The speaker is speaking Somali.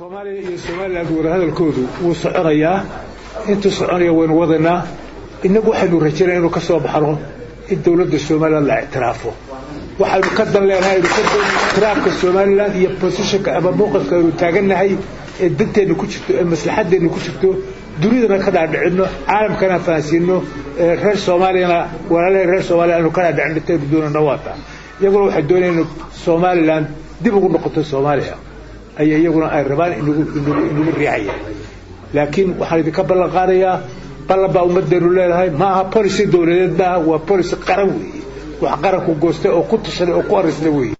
soomaaliya iyo somalilan wadahadalkoodu wuu soconayaa intuu soconaya waynu wadaynaa innagu waxaynu rajaynaa inuu ka soo baxno in dowladda somalilan la ictiraafo. Waxaynu ka dan leenahay ictiraafka somalilan iyo bosishonka ama mowqifka aynu taagannahay ee danteenna ku jirto ee maslaxadeenna ku jirto dunidana ka dhaadhicinno caalamkana fahansiino reer soomaaliyana walaalahay reer soomaaliya aynu ka dhaadhicin intaynu doonana waata iyaguna waxay doonayaan inu somalilan dib ugu noqoto soomaaliya ayaa iyaguna ay rabaan inagu riixayaan laakiin waxaan idinka ballan qaadayaa ballan baa ummaddeenu leedahay ma aha policy dowladeed maaha waa policy qaran weeye. Wax qaranku goostay oo ku tashaday oo ku arrisna weeye